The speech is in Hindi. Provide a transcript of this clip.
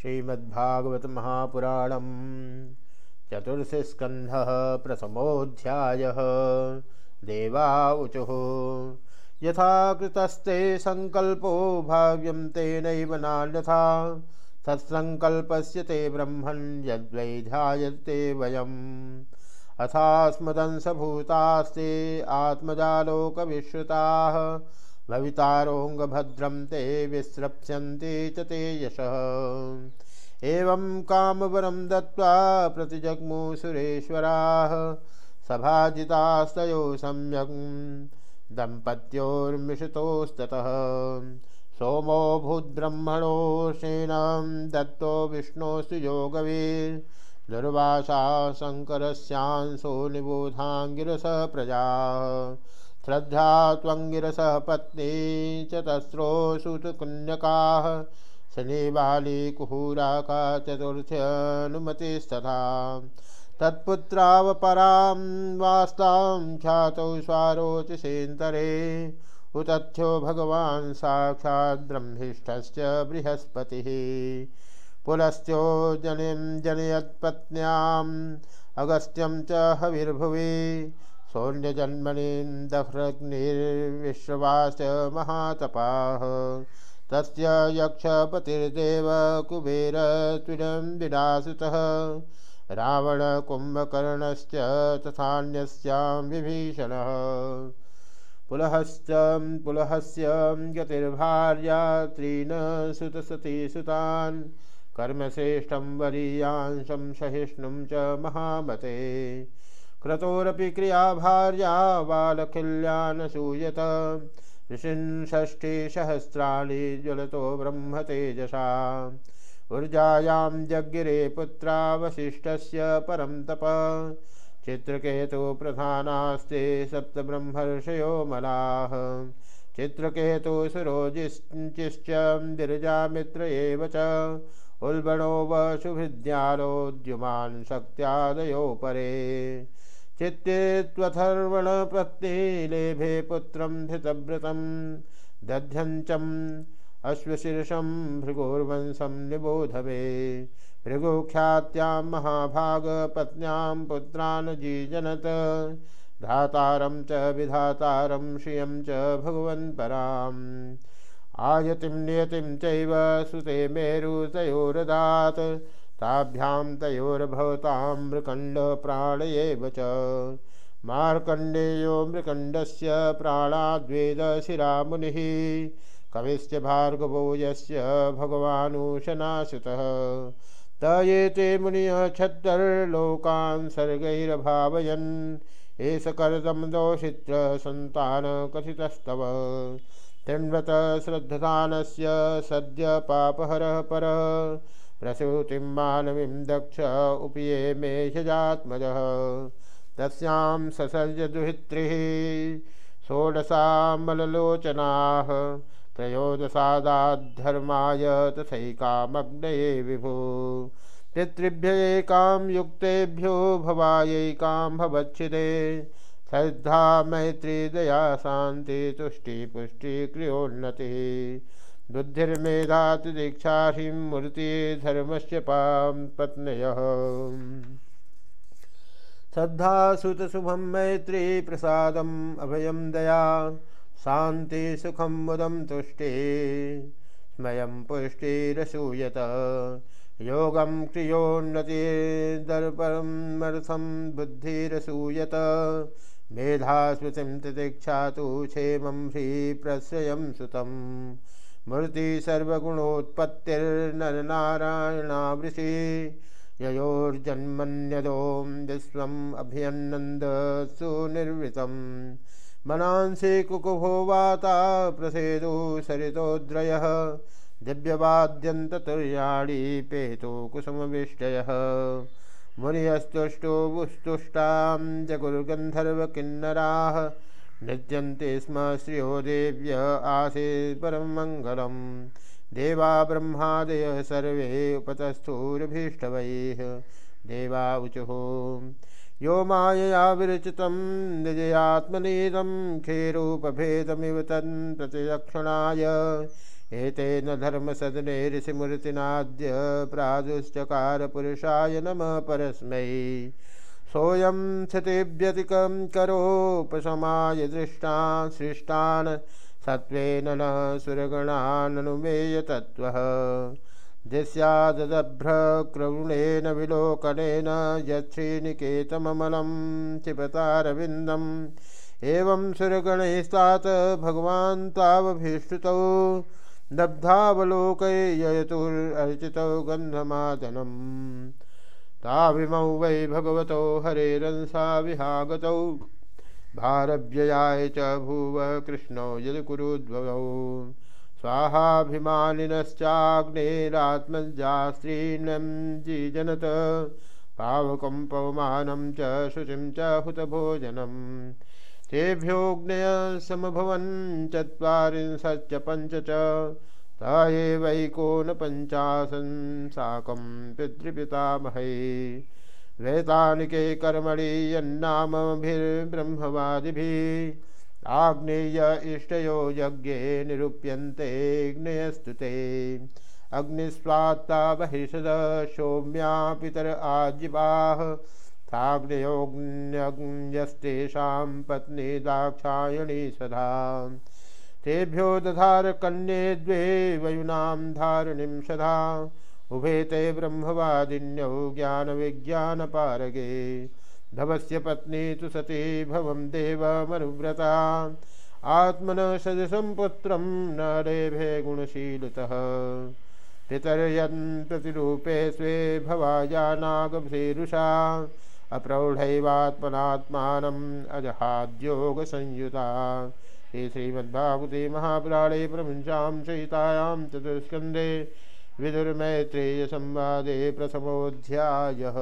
श्रीमद्भागवत महापुराणम चतुर्थस्कंध प्रथमोध्याय यथा कृतस्ते संकल्पो भाव्यम तेनैव नान्यथा सत्संकल्पस्य ते ब्रह्मन् यद्वै ध्यायते वयम्। अथास्मदंसभूतास्ते आत्मजालोकविश्रुताः भवितारोङ्गभद्रं ते विस्रप्स्यन्ति च ते यशः। एवं कामवरं दत्त्वा प्रतिजग्मु सुरेश्वराः सभाजितास्तयो सम्यक् दम्पत्योर्मिषितोस्ततः। सोमो भूद्ब्रह्मणोषेणां दत्तो विष्णोस्तु योगवीर्। दुर्वासा शङ्करस्यांसो निबोधाङ्गिरसः प्रजा। श्रद्धा त्वङ्गिरसः पत्नी चतस्रो सुतकुन्यकाः शनिबाली कुहूराका चतुर्थ्यनुमतिस्तथा तत्पुत्रावपरां वास्तां ख्यातौ स्वारोचिसेन्तरे, उतथ्यो भगवान् साक्षात् ब्रह्मिष्ठश्च बृहस्पतिः। पुलस्त्यो जनिं जनयत्पत्न्याम् अगस्त्यं च हविर्भुवि सौन्यजन्मनिन्दह्रग्निर्विश्रवास महातपाः। तस्य यक्षपतिर्देव कुबेरत्विनं विनासुतः रावणकुम्भकर्णश्च तथान्यस्यां विभीषणः। पुलहश्च पुलहस्य गतिर्भार्या त्रीन् सुतसती सुतान् कर्मश्रेष्ठं वरीयांशं सहिष्णुं च महामते। क्रतोरपि क्रिया भार्या बालखिल्यानसूयत ऋषिषष्टिसहस्राणि ज्वलतो ब्रह्मतेजसा ऊर्जायां जज्ञिरे पुत्रा वसिष्ठस्य परं तप। चित्रकेतु प्रधानास्ते सप्तब्रह्मर्षयो मलाः। चित्रकेतु सुरोजिश्च विरजामित्र एव च। उल्बणो वशुभृद्यालोद्युमान् शक्त्यादयो परे चित्ते त्वथर्वणपत्नी लेभे पुत्रं धृतव्रतं दध्यञ्चम् अश्वशीर्षं भृगोर्वंशं निबोधवे। भृगुख्यात्यां महाभागपत्न्यां पुत्रान् जीजनत धातारं च विधातारं श्रियं च भगवन्पराम्। आयतिं नियतिं चैव सुते ताभ्यां तयोर्भवतां मृकण्डप्राण एव च। मार्कण्डेयो मृकण्डस्य प्राणाद्वेदशिरा मुनिः कविश्च भार्गवो यस्य भगवानुशनाशुतः त ये ते मुनियः छद्दर्लोकान् सर्गैरभावयन्। एष कर्दं दोषित्र सन्तानकथितस्तव। तिण्वत श्रद्धदानस्य सद्य पापहरः परः। प्रसूतिं मानवीं दक्ष उपये मे ह्यजात्मजः। तस्यां ससर्जदुहित्रिः षोडशामललोचनाः त्रयोदशादाद्धर्माय तथैकामग्नये विभो। पितृभ्य एकां युक्तेभ्यो भवायैकां भवच्छिदे। श्रद्धा मैत्री दया शांति तुष्टि बुद्धिर्मेधातिदीक्षा ह्रीं मूर्ति धर्मस्य पां पत्न्यः। श्रद्धा सुतशुभं मैत्री प्रसादम् अभयं दया शांति सुखम मुदम तुष्टि, स्मयं पुष्टिरसूयत। योगं क्रियोन्नतिर्दर्परमर्थं बुद्धिरसूयत मेधा स्मृतिं तिदीक्षा तो क्षेमं ह्रीप्रश्रयं सुतं मूर्ति सर्वगुणोत्पत्तिर्नरनारायणावृषि। ययोर्जन्मन्यदों विश्वम् अभ्यन्नन्द सुनिर्वृतम् मनांसि कुकुभो वाता प्रसेदो सरितोद्रयः। दिव्यवाद्यन्ततुर्याणी पेतो कुसुमविष्टयः। मुनियस्तुष्टोबुस्तुष्टां जगुर्गन्धर्वकिन्नराः। नृत्यन्ते स्म श्रियो देव्य आसे परं मङ्गलं देवा ब्रह्मादयः सर्वे उपतस्थूर्भीष्टवैः। देवाऊचुः यो मायया विरचितं निजयात्मनीदं खेरूपभेदमिव तन् प्रतिलक्षणाय एतेन धर्मसदने ऋषिमूर्तिनाद्य प्रादुश्चकार पुरुषाय नमः परस्मै। सोऽयं स्थितिव्यतिकं करोपशमाय दृष्टान् सृष्टान् सत्त्वेन न सुरगणाननुमेय तत्त्वः। दृश्यादभ्रक्रवणेन विलोकनेन यच्छ्रीनिकेतममलं क्षिपतारविन्दम्। एवं सुरगणैस्तात् भगवान् तावभीष्टुतौ। गन्धमादनम्। ताविमौ वै भगवतो हरेरंसा विहागतौ। भारव्ययाय च भुव कृष्णौ यदकुरुद्भवौ स्वाहाभिमानिनश्चाग्नेरात्मजास्त्रीणं जीजनत। पावकं पवमानं च शुचिं च हुतभोजनम् तेभ्योऽग्नय समभवन् चत्वारिंशच्च पञ्च च। त एवैकोनपञ्चाशन् साकं पितृपितामहै। वेतानिके कर्मणि यन्नामभिर्ब्रह्मवादिभिः आग्नेय इष्टयो यज्ञे निरूप्यन्तेऽग्नयस्तु ते अग्निस्वात्ता बहिषद सौम्या पितर आजीवाः पत्नी दाक्षायणी सदा। तेभ्यो दधार कन्ये द्वे वयुनां धारणिं सदा। उभे ते ब्रह्मवादिन्यौ ज्ञानविज्ञानपारगे। धवस्य पत्नी तो सती भवं देवमनुव्रता आत्मन सदसं पुत्रं न रेभे गुणशीलतः। पितर्यन् प्रतिरूपे स्वे भवाजानागभीरुषा अप्रौढैवात्मनात्मानम् अजहाद्योगसंयुता। हे श्रीमद्भागवते महापुराणे प्रभुशां सहितायां चतुस्कन्धे विदुर्मैत्रेयसंवादे प्रथमोऽध्यायः।